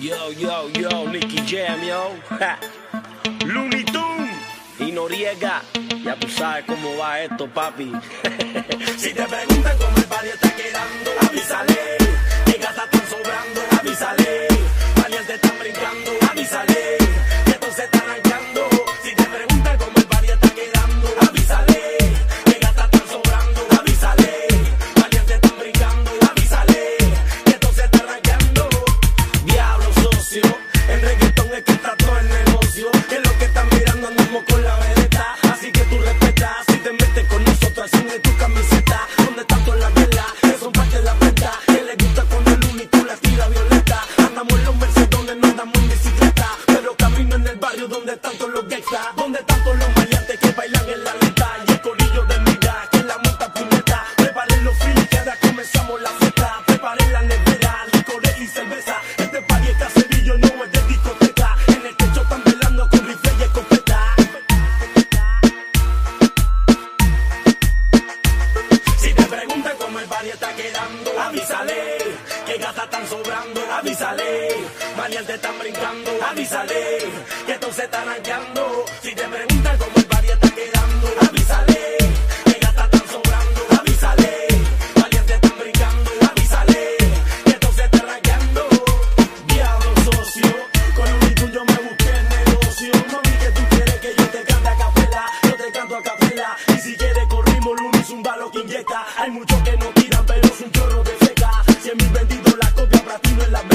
Yo, yo, yo, Nicky Jam, yo. Ja. Looney Tunes y Noriega. Ya tú sabes cómo va esto, papi. Si te preguntan camino en el barrio donde todos los gangsta. Donde están todos los maleantes que bailan el el barrio está quedando, avísale. Que gatas están sobrando, avísale. Varias te están brincando, avísale. Que esto se está arrancando. Si te preguntan cómo el barrio está quedando, avísale. Que gatas están sobrando, avísale. Varias te están brincando, avísale. Que esto se está arrancando. Diablo socio, con un hito yo me busqué el negocio. No vi que tú quieres que yo te cante a capela, yo te canto a capela. Y si quieres corrimos, Luni zumba lo que inyecta. Hay muchos la copia platino en la